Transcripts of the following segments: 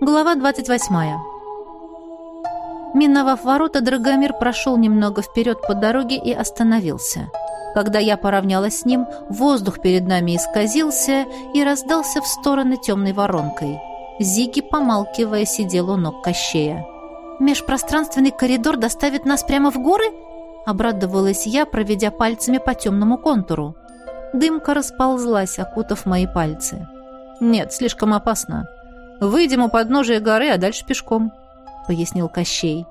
Глава 28. Миновав ворота, Драгомир прошел немного вперед по дороге и остановился. Когда я поравнялась с ним, воздух перед нами исказился и раздался в стороны темной воронкой. Зиги, помалкивая, сидел у ног Кощея. «Межпространственный коридор доставит нас прямо в горы?» — обрадовалась я, проведя пальцами по темному контуру. Дымка расползлась, окутав мои пальцы. «Нет, слишком опасно. Выйдем у подножия горы, а дальше пешком», — пояснил Кощей.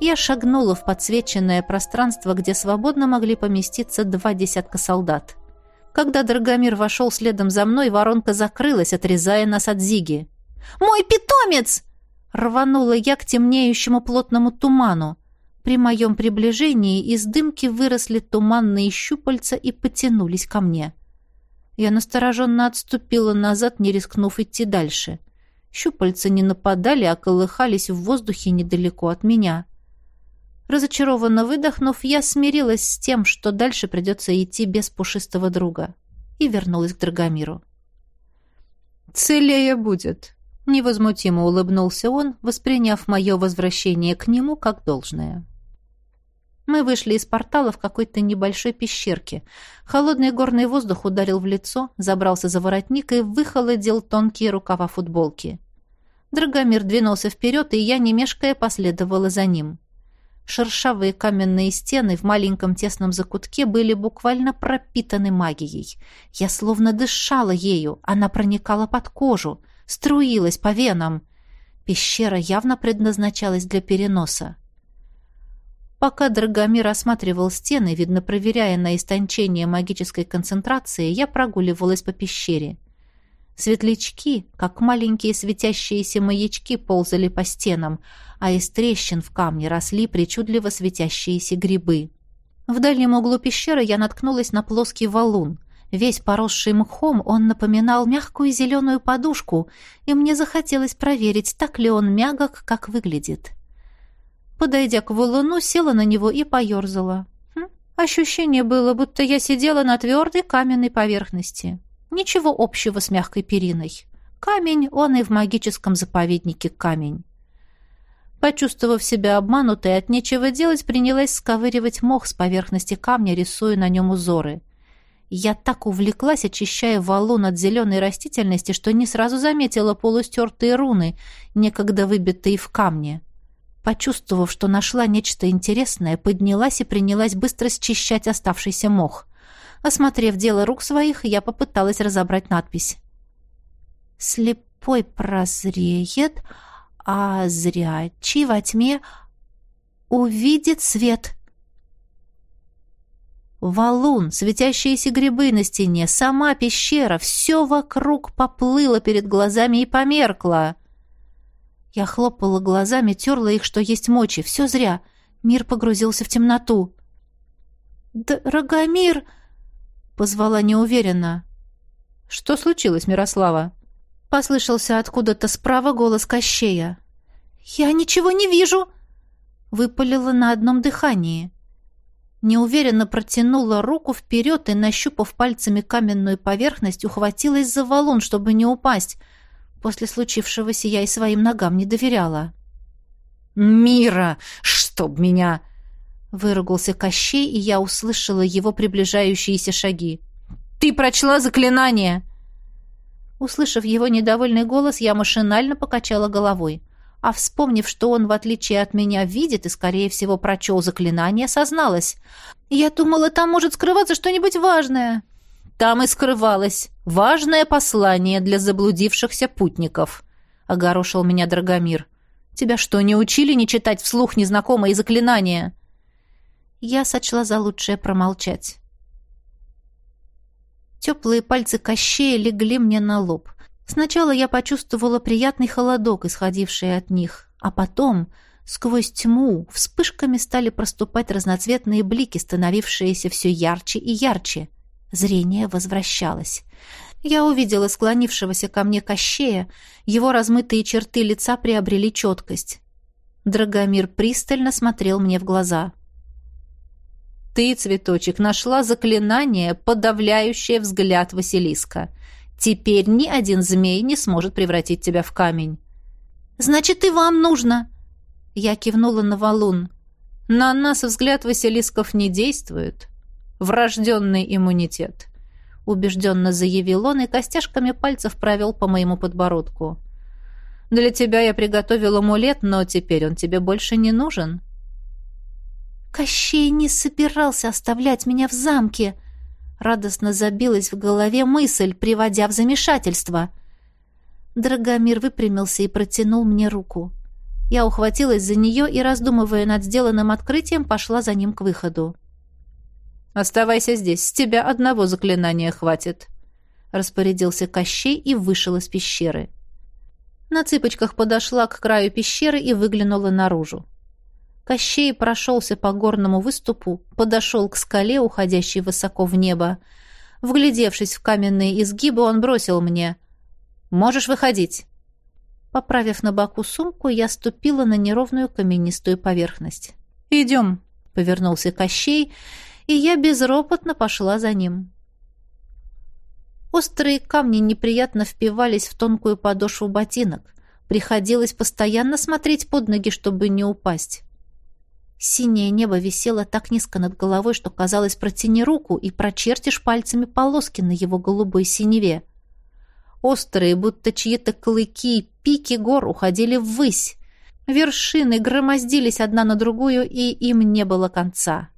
Я шагнула в подсвеченное пространство, где свободно могли поместиться два десятка солдат. Когда Драгомир вошел следом за мной, воронка закрылась, отрезая нас от Зиги. «Мой питомец!» Рванула я к темнеющему плотному туману. При моем приближении из дымки выросли туманные щупальца и потянулись ко мне. Я настороженно отступила назад, не рискнув идти дальше. Щупальца не нападали, а колыхались в воздухе недалеко от меня. Разочарованно выдохнув, я смирилась с тем, что дальше придется идти без пушистого друга, и вернулась к Драгомиру. «Целее будет», — невозмутимо улыбнулся он, восприняв мое возвращение к нему как должное. Мы вышли из портала в какой-то небольшой пещерке. Холодный горный воздух ударил в лицо, забрался за воротник и выхолодил тонкие рукава футболки. Драгомир двинулся вперед, и я, не мешкая, последовала за ним. Шершавые каменные стены в маленьком тесном закутке были буквально пропитаны магией. Я словно дышала ею, она проникала под кожу, струилась по венам. Пещера явно предназначалась для переноса. Пока Драгомир осматривал стены, видно, проверяя на истончение магической концентрации, я прогуливалась по пещере. Светлячки, как маленькие светящиеся маячки, ползали по стенам, а из трещин в камне росли причудливо светящиеся грибы. В дальнем углу пещеры я наткнулась на плоский валун. Весь поросший мхом он напоминал мягкую зеленую подушку, и мне захотелось проверить, так ли он мягок, как выглядит. Подойдя к валуну, села на него и поерзала. Хм, ощущение было, будто я сидела на твердой каменной поверхности. Ничего общего с мягкой периной. Камень, он и в магическом заповеднике камень. Почувствовав себя обманутой, от нечего делать, принялась сковыривать мох с поверхности камня, рисуя на нем узоры. Я так увлеклась, очищая валун от зеленой растительности, что не сразу заметила полустертые руны, некогда выбитые в камне. Почувствовав, что нашла нечто интересное, поднялась и принялась быстро счищать оставшийся мох. Осмотрев дело рук своих, я попыталась разобрать надпись. «Слепой прозреет, а зрячий во тьме увидит свет». Валун, светящиеся грибы на стене, сама пещера, все вокруг поплыло перед глазами и померкло. Я хлопала глазами, терла их, что есть мочи. Все зря. Мир погрузился в темноту. «Драгомир!» — позвала неуверенно. «Что случилось, Мирослава?» Послышался откуда-то справа голос Кощея. «Я ничего не вижу!» Выпалила на одном дыхании. Неуверенно протянула руку вперед и, нащупав пальцами каменную поверхность, ухватилась за валун, чтобы не упасть — После случившегося я и своим ногам не доверяла. «Мира! Чтоб меня!» Выругался Кощей, и я услышала его приближающиеся шаги. «Ты прочла заклинание!» Услышав его недовольный голос, я машинально покачала головой. А вспомнив, что он, в отличие от меня, видит и, скорее всего, прочел заклинание, созналась. «Я думала, там может скрываться что-нибудь важное!» Там и скрывалось важное послание для заблудившихся путников», — огорошил меня Драгомир. «Тебя что, не учили не читать вслух незнакомые заклинания?» Я сочла за лучшее промолчать. Теплые пальцы Кощея легли мне на лоб. Сначала я почувствовала приятный холодок, исходивший от них, а потом, сквозь тьму, вспышками стали проступать разноцветные блики, становившиеся все ярче и ярче. Зрение возвращалось. Я увидела склонившегося ко мне Кощея, его размытые черты лица приобрели четкость. Драгомир пристально смотрел мне в глаза. «Ты, цветочек, нашла заклинание, подавляющее взгляд Василиска. Теперь ни один змей не сможет превратить тебя в камень. «Значит, и вам нужно!» Я кивнула на валун. «На нас взгляд Василисков не действует. Врожденный иммунитет», — убежденно заявил он и костяшками пальцев провел по моему подбородку. «Для тебя я приготовил амулет, но теперь он тебе больше не нужен». «Кощей не собирался оставлять меня в замке!» Радостно забилась в голове мысль, приводя в замешательство. Драгомир выпрямился и протянул мне руку. Я ухватилась за нее и, раздумывая над сделанным открытием, пошла за ним к выходу. «Оставайся здесь, с тебя одного заклинания хватит», — распорядился Кощей и вышел из пещеры. На цыпочках подошла к краю пещеры и выглянула наружу. Кощей прошелся по горному выступу, подошел к скале, уходящей высоко в небо. Вглядевшись в каменные изгибы, он бросил мне. «Можешь выходить». Поправив на боку сумку, я ступила на неровную каменистую поверхность. «Идем», — повернулся Кощей, и я безропотно пошла за ним. Острые камни неприятно впивались в тонкую подошву ботинок. Приходилось постоянно смотреть под ноги, чтобы не упасть. Синее небо висело так низко над головой, что казалось, протяни руку и прочертишь пальцами полоски на его голубой синеве. Острые, будто чьи-то клыки, пики гор уходили ввысь. Вершины громоздились одна на другую, и им не было конца.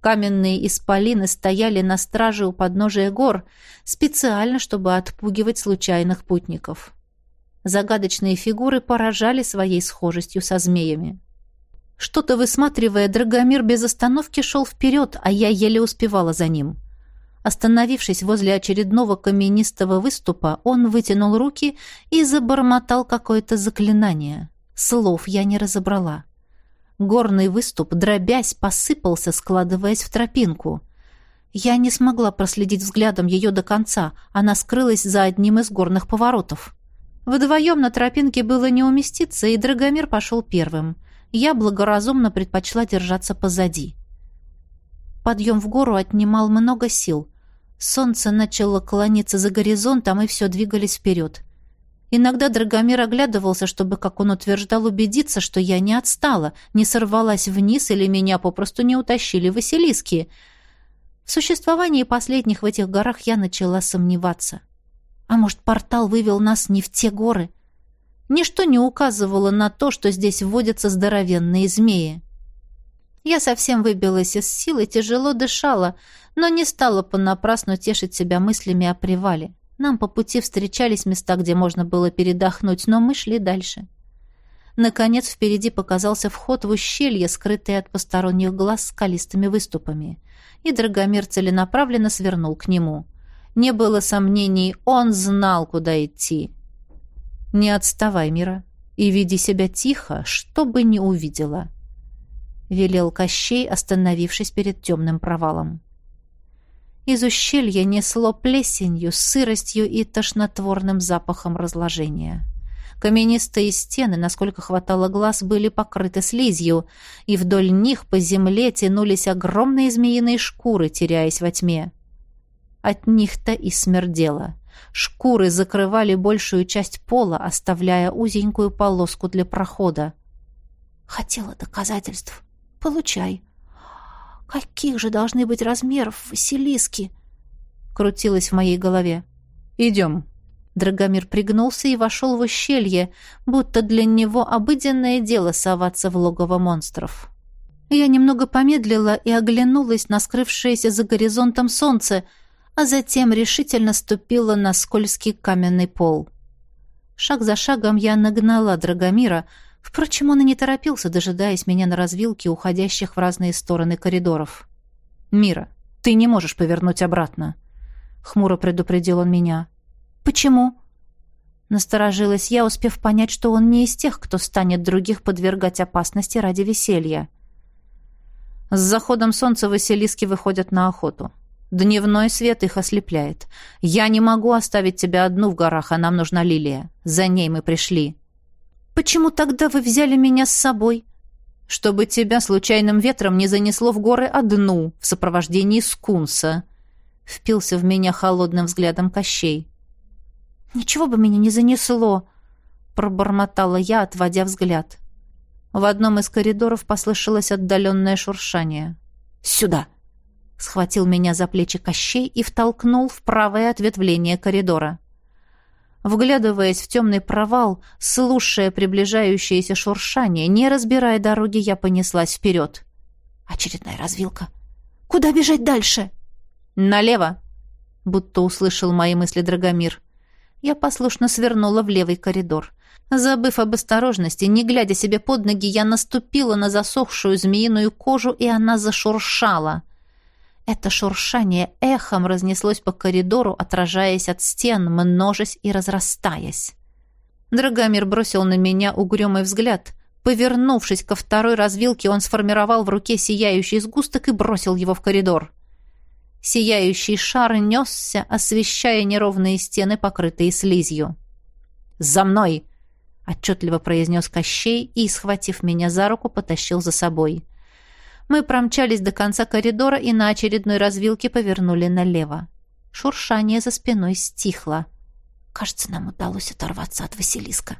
Каменные исполины стояли на страже у подножия гор, специально, чтобы отпугивать случайных путников. Загадочные фигуры поражали своей схожестью со змеями. Что-то высматривая, Драгомир без остановки шел вперед, а я еле успевала за ним. Остановившись возле очередного каменистого выступа, он вытянул руки и забормотал какое-то заклинание. Слов я не разобрала. Горный выступ, дробясь, посыпался, складываясь в тропинку. Я не смогла проследить взглядом ее до конца, она скрылась за одним из горных поворотов. Вдвоем на тропинке было не уместиться, и Драгомир пошел первым. Я благоразумно предпочла держаться позади. Подъем в гору отнимал много сил. Солнце начало клониться за горизонтом, и все двигались вперед. Иногда Драгомир оглядывался, чтобы, как он утверждал, убедиться, что я не отстала, не сорвалась вниз или меня попросту не утащили Василиски. В существовании последних в этих горах я начала сомневаться. А может, портал вывел нас не в те горы? Ничто не указывало на то, что здесь водятся здоровенные змеи. Я совсем выбилась из сил и тяжело дышала, но не стала понапрасну тешить себя мыслями о привале. Нам по пути встречались места, где можно было передохнуть, но мы шли дальше. Наконец впереди показался вход в ущелье, скрытое от посторонних глаз скалистыми выступами. И Драгомир целенаправленно свернул к нему. Не было сомнений, он знал, куда идти. «Не отставай, Мира, и веди себя тихо, чтобы не увидела», — велел Кощей, остановившись перед темным провалом. Из ущелья несло плесенью, сыростью и тошнотворным запахом разложения. Каменистые стены, насколько хватало глаз, были покрыты слизью, и вдоль них по земле тянулись огромные змеиные шкуры, теряясь во тьме. От них-то и смердело. Шкуры закрывали большую часть пола, оставляя узенькую полоску для прохода. «Хотела доказательств. Получай», Каких же должны быть размеров Василиски? Крутилось в моей голове. Идем. Драгомир пригнулся и вошел в ущелье, будто для него обыденное дело соваться в логово монстров. Я немного помедлила и оглянулась на скрывшееся за горизонтом солнце, а затем решительно ступила на скользкий каменный пол. Шаг за шагом я нагнала Драгомира, Впрочем, он и не торопился, дожидаясь меня на развилке, уходящих в разные стороны коридоров. «Мира, ты не можешь повернуть обратно», — хмуро предупредил он меня. «Почему?» Насторожилась я, успев понять, что он не из тех, кто станет других подвергать опасности ради веселья. С заходом солнца Василиски выходят на охоту. Дневной свет их ослепляет. Я не могу оставить тебя одну в горах, а нам нужна Лилия. За ней мы пришли. «Почему тогда вы взяли меня с собой?» «Чтобы тебя случайным ветром не занесло в горы одну в сопровождении скунса», — впился в меня холодным взглядом Кощей. «Ничего бы меня не занесло», — пробормотала я, отводя взгляд. В одном из коридоров послышалось отдаленное шуршание. «Сюда!» — схватил меня за плечи Кощей и втолкнул в правое ответвление коридора. Вглядываясь в темный провал, слушая приближающееся шуршание, не разбирая дороги, я понеслась вперед. Очередная развилка. «Куда бежать дальше?» «Налево!» Будто услышал мои мысли Драгомир. Я послушно свернула в левый коридор. Забыв об осторожности, не глядя себе под ноги, я наступила на засохшую змеиную кожу, и она зашуршала. Это шуршание эхом разнеслось по коридору, отражаясь от стен, множась и разрастаясь. Драгомир бросил на меня угрюмый взгляд. Повернувшись ко второй развилке, он сформировал в руке сияющий сгусток и бросил его в коридор. Сияющий шар несся, освещая неровные стены, покрытые слизью. «За мной!» — отчетливо произнес Кощей и, схватив меня за руку, потащил за собой. Мы промчались до конца коридора и на очередной развилке повернули налево. Шуршание за спиной стихло. Кажется, нам удалось оторваться от Василиска.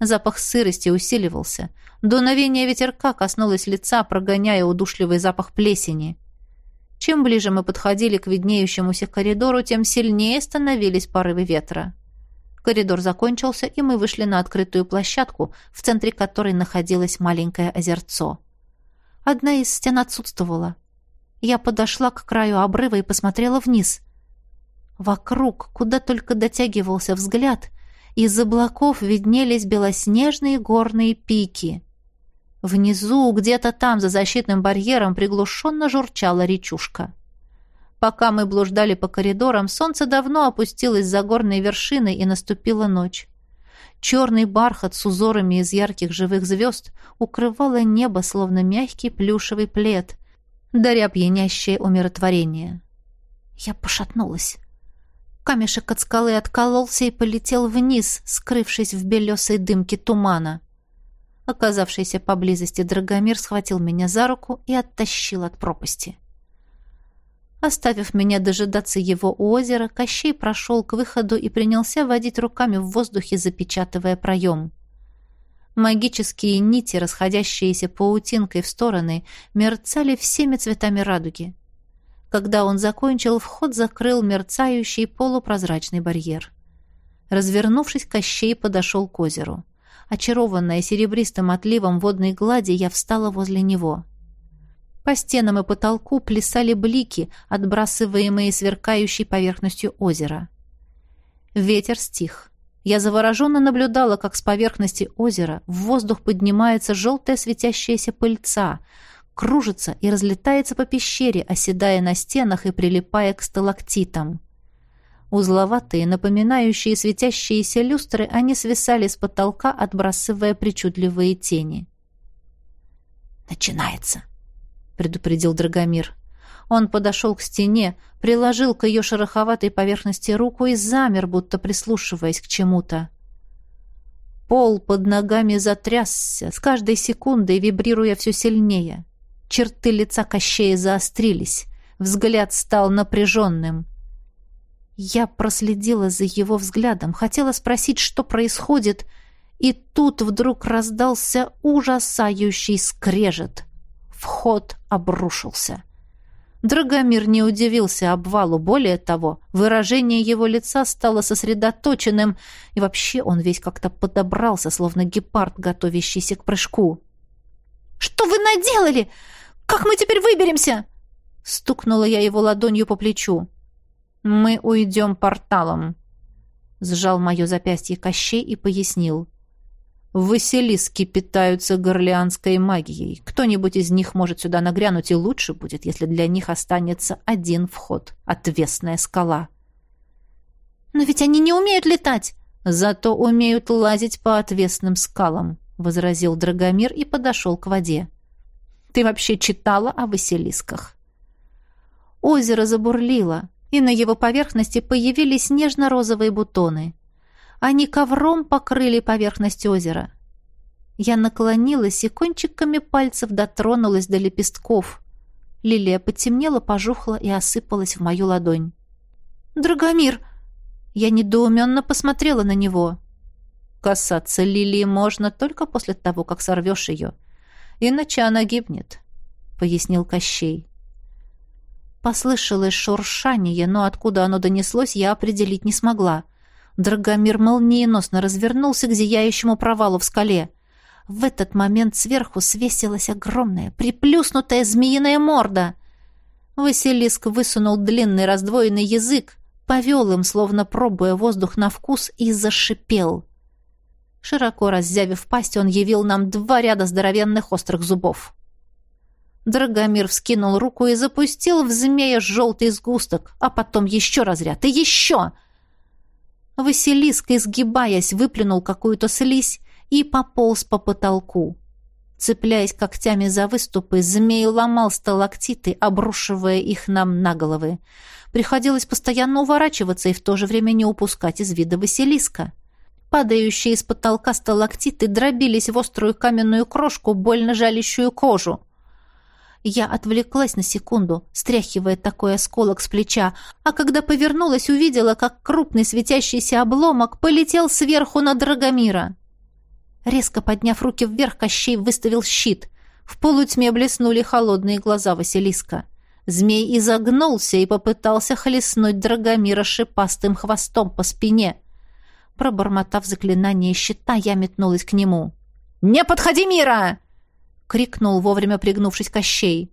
Запах сырости усиливался. Дуновение ветерка коснулось лица, прогоняя удушливый запах плесени. Чем ближе мы подходили к виднеющемуся коридору, тем сильнее становились порывы ветра. Коридор закончился, и мы вышли на открытую площадку, в центре которой находилось маленькое озерцо. Одна из стен отсутствовала. Я подошла к краю обрыва и посмотрела вниз. Вокруг, куда только дотягивался взгляд, из облаков виднелись белоснежные горные пики. Внизу, где-то там, за защитным барьером, приглушенно журчала речушка. Пока мы блуждали по коридорам, солнце давно опустилось за горные вершины и наступила ночь. Черный бархат с узорами из ярких живых звезд укрывало небо, словно мягкий плюшевый плед, даря пьянящее умиротворение. Я пошатнулась. Камешек от скалы откололся и полетел вниз, скрывшись в белесой дымке тумана. Оказавшийся поблизости Драгомир схватил меня за руку и оттащил от пропасти. Оставив меня дожидаться его у озера, Кощей прошел к выходу и принялся водить руками в воздухе, запечатывая проем. Магические нити, расходящиеся паутинкой в стороны, мерцали всеми цветами радуги. Когда он закончил, вход закрыл мерцающий полупрозрачный барьер. Развернувшись, Кощей подошел к озеру. Очарованная серебристым отливом водной глади, я встала возле него. По стенам и потолку плясали блики, отбрасываемые сверкающей поверхностью озера. Ветер стих. Я завороженно наблюдала, как с поверхности озера в воздух поднимается желтая светящаяся пыльца, кружится и разлетается по пещере, оседая на стенах и прилипая к сталактитам. Узловатые, напоминающие светящиеся люстры, они свисали с потолка, отбрасывая причудливые тени. «Начинается!» — предупредил Драгомир. Он подошел к стене, приложил к ее шероховатой поверхности руку и замер, будто прислушиваясь к чему-то. Пол под ногами затрясся, с каждой секундой вибрируя все сильнее. Черты лица Кощея заострились, взгляд стал напряженным. Я проследила за его взглядом, хотела спросить, что происходит, и тут вдруг раздался ужасающий скрежет — Вход обрушился. Драгомир не удивился обвалу. Более того, выражение его лица стало сосредоточенным, и вообще он весь как-то подобрался, словно гепард, готовящийся к прыжку. «Что вы наделали? Как мы теперь выберемся?» Стукнула я его ладонью по плечу. «Мы уйдем порталом», — сжал мое запястье Кощей и пояснил. Василиски питаются горлеанской магией. Кто-нибудь из них может сюда нагрянуть, и лучше будет, если для них останется один вход — отвесная скала. «Но ведь они не умеют летать!» «Зато умеют лазить по отвесным скалам», — возразил Драгомир и подошел к воде. «Ты вообще читала о Василисках?» Озеро забурлило, и на его поверхности появились нежно-розовые бутоны — они ковром покрыли поверхность озера. Я наклонилась и кончиками пальцев дотронулась до лепестков. Лилия потемнела, пожухла и осыпалась в мою ладонь. «Драгомир!» Я недоуменно посмотрела на него. Касаться лилии можно только после того, как сорвешь ее. Иначе она гибнет, — пояснил Кощей. Послышалось шуршание, но откуда оно донеслось, я определить не смогла. Драгомир молниеносно развернулся к зияющему провалу в скале. В этот момент сверху свесилась огромная, приплюснутая змеиная морда. Василиск высунул длинный раздвоенный язык, повел им, словно пробуя воздух на вкус, и зашипел. Широко раззявив пасть, он явил нам два ряда здоровенных острых зубов. Драгомир вскинул руку и запустил в змея желтый сгусток, а потом еще разряд и еще. Василиск, изгибаясь, выплюнул какую-то слизь и пополз по потолку. Цепляясь когтями за выступы, змей ломал сталактиты, обрушивая их нам на головы. Приходилось постоянно уворачиваться и в то же время не упускать из вида Василиска. Падающие из потолка сталактиты дробились в острую каменную крошку, больно жалящую кожу. Я отвлеклась на секунду, стряхивая такой осколок с плеча, а когда повернулась, увидела, как крупный светящийся обломок полетел сверху на Драгомира. Резко подняв руки вверх, Кощей выставил щит. В полутьме блеснули холодные глаза Василиска. Змей изогнулся и попытался хлестнуть Драгомира шипастым хвостом по спине. Пробормотав заклинание щита, я метнулась к нему. «Не подходи, Мира!» — крикнул вовремя пригнувшись Кощей.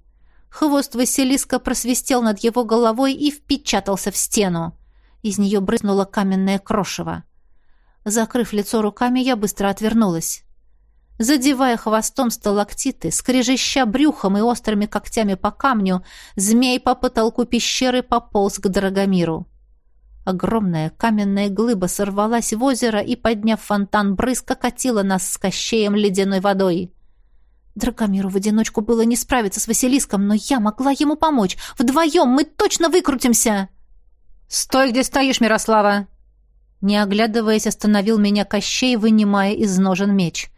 Хвост Василиска просвистел над его головой и впечатался в стену. Из нее брызнуло каменное крошево. Закрыв лицо руками, я быстро отвернулась. Задевая хвостом сталактиты, скрежеща брюхом и острыми когтями по камню, змей по потолку пещеры пополз к Драгомиру. Огромная каменная глыба сорвалась в озеро и, подняв фонтан брызг, катила нас с Кощеем ледяной водой. Драгомиру в одиночку было не справиться с Василиском, но я могла ему помочь. Вдвоем мы точно выкрутимся!» «Стой, где стоишь, Мирослава!» Не оглядываясь, остановил меня Кощей, вынимая из ножен меч.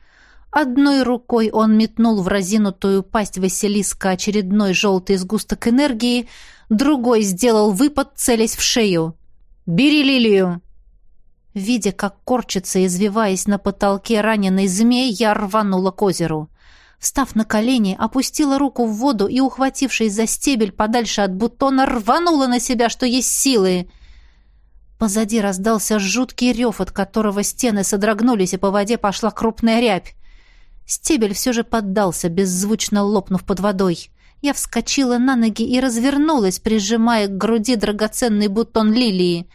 Одной рукой он метнул в разинутую пасть Василиска очередной желтый сгусток энергии, другой сделал выпад, целясь в шею. «Бери лилию!» Видя, как корчится, извиваясь на потолке раненый змей, я рванула к озеру. Встав на колени, опустила руку в воду и, ухватившись за стебель подальше от бутона, рванула на себя, что есть силы. Позади раздался жуткий рев, от которого стены содрогнулись, и по воде пошла крупная рябь. Стебель все же поддался, беззвучно лопнув под водой. Я вскочила на ноги и развернулась, прижимая к груди драгоценный бутон лилии.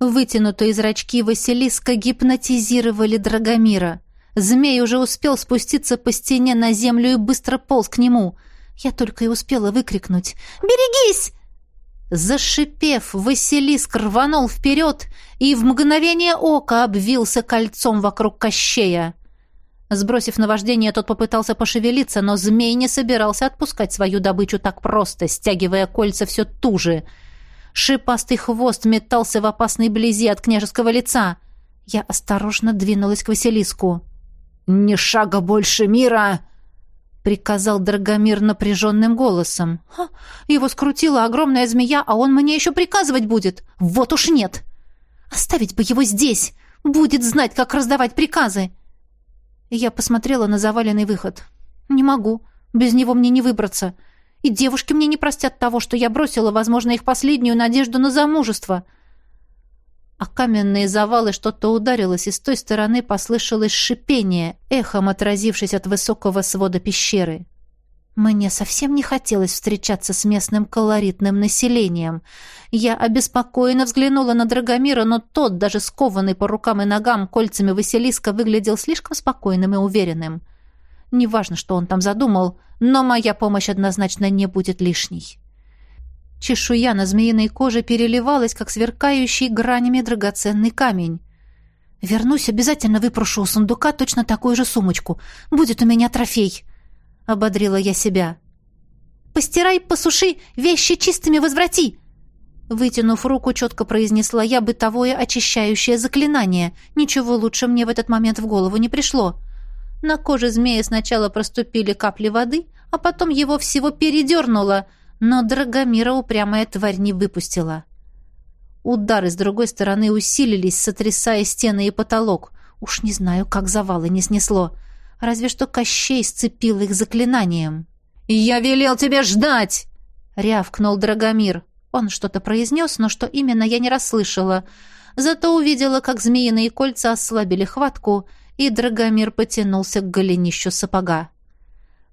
Вытянутые зрачки Василиска гипнотизировали Драгомира. Змей уже успел спуститься по стене на землю и быстро полз к нему. Я только и успела выкрикнуть «Берегись!» Зашипев, Василиск рванул вперед и в мгновение ока обвился кольцом вокруг Кощея. Сбросив наваждение, тот попытался пошевелиться, но змей не собирался отпускать свою добычу так просто, стягивая кольца все туже. Шипастый хвост метался в опасной близи от княжеского лица. Я осторожно двинулась к Василиску. «Ни шага больше мира!» — приказал Драгомир напряженным голосом. Ха, «Его скрутила огромная змея, а он мне еще приказывать будет. Вот уж нет! Оставить бы его здесь! Будет знать, как раздавать приказы!» Я посмотрела на заваленный выход. «Не могу. Без него мне не выбраться. И девушки мне не простят того, что я бросила, возможно, их последнюю надежду на замужество». А каменные завалы что-то ударилось, и с той стороны послышалось шипение, эхом отразившись от высокого свода пещеры. Мне совсем не хотелось встречаться с местным колоритным населением. Я обеспокоенно взглянула на Драгомира, но тот, даже скованный по рукам и ногам кольцами Василиска, выглядел слишком спокойным и уверенным. Неважно, что он там задумал, но моя помощь однозначно не будет лишней. Чешуя на змеиной коже переливалась, как сверкающий гранями драгоценный камень. «Вернусь, обязательно выпрошу у сундука точно такую же сумочку. Будет у меня трофей», — ободрила я себя. «Постирай, посуши, вещи чистыми возврати!» Вытянув руку, четко произнесла я бытовое очищающее заклинание. Ничего лучше мне в этот момент в голову не пришло. На коже змея сначала проступили капли воды, а потом его всего передернуло — но Драгомира упрямая тварь не выпустила. Удары с другой стороны усилились, сотрясая стены и потолок. Уж не знаю, как завалы не снесло. Разве что Кощей сцепил их заклинанием. «Я велел тебе ждать!» — рявкнул Драгомир. Он что-то произнес, но что именно, я не расслышала. Зато увидела, как змеиные кольца ослабили хватку, и Драгомир потянулся к голенищу сапога.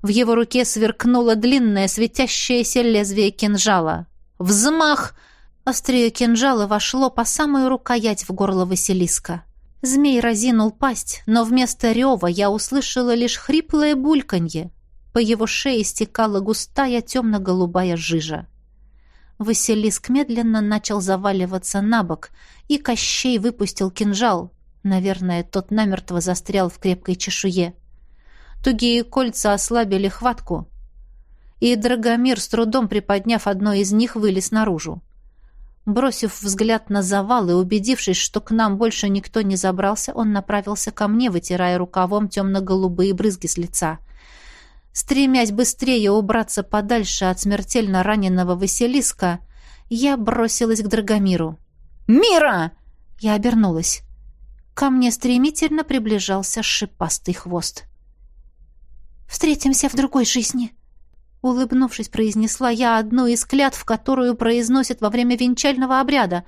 В его руке сверкнуло длинное светящееся лезвие кинжала. Взмах! Острие кинжала вошло по самую рукоять в горло Василиска. Змей разинул пасть, но вместо рева я услышала лишь хриплое бульканье. По его шее стекала густая темно-голубая жижа. Василиск медленно начал заваливаться на бок, и Кощей выпустил кинжал. Наверное, тот намертво застрял в крепкой чешуе. Тугие кольца ослабили хватку, и Драгомир, с трудом приподняв одно из них, вылез наружу. Бросив взгляд на завал и убедившись, что к нам больше никто не забрался, он направился ко мне, вытирая рукавом темно-голубые брызги с лица. Стремясь быстрее убраться подальше от смертельно раненого Василиска, я бросилась к Драгомиру. «Мира!» Я обернулась. Ко мне стремительно приближался шипастый хвост. «Встретимся в другой жизни», Улыбнувшись, произнесла я одну из клятв, которую произносят во время венчального обряда.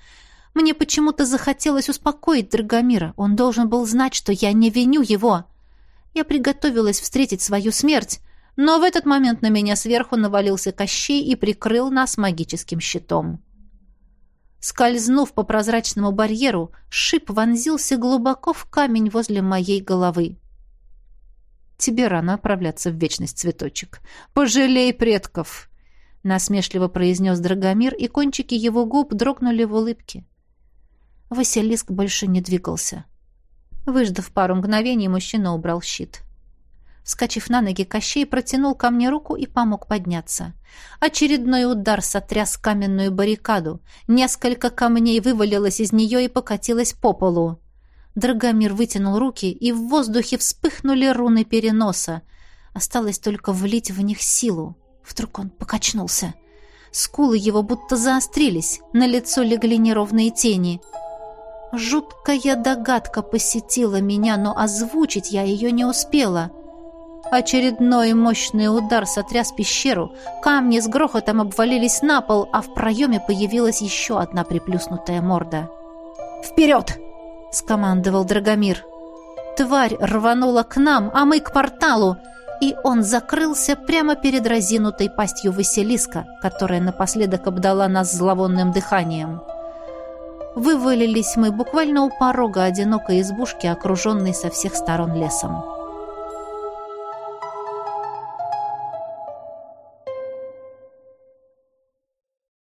Мне почему-то захотелось успокоить Драгомира. Он должен был знать, что я не виню его. Я приготовилась встретить свою смерть, но в этот момент на меня сверху навалился Кощей и прикрыл нас магическим щитом. Скользнув по прозрачному барьеру, шип вонзился глубоко в камень возле моей головы. Тебе рано отправляться в вечность, цветочек. Пожалей предков!» Насмешливо произнес Драгомир, и кончики его губ дрогнули в улыбке. Василиск больше не двигался. Выждав пару мгновений, мужчина убрал щит. Вскочив на ноги, Кощей протянул ко мне руку и помог подняться. Очередной удар сотряс каменную баррикаду. Несколько камней вывалилось из нее и покатилось по полу. Драгомир вытянул руки, и в воздухе вспыхнули руны переноса. Осталось только влить в них силу. Вдруг он покачнулся. Скулы его будто заострились, на лицо легли неровные тени. Жуткая догадка посетила меня, но озвучить я ее не успела. Очередной мощный удар сотряс пещеру, камни с грохотом обвалились на пол, а в проеме появилась еще одна приплюснутая морда. «Вперед!» — скомандовал Драгомир. Тварь рванула к нам, а мы к порталу, и он закрылся прямо перед разинутой пастью Василиска, которая напоследок обдала нас зловонным дыханием. Вывалились мы буквально у порога одинокой избушки, окруженной со всех сторон лесом.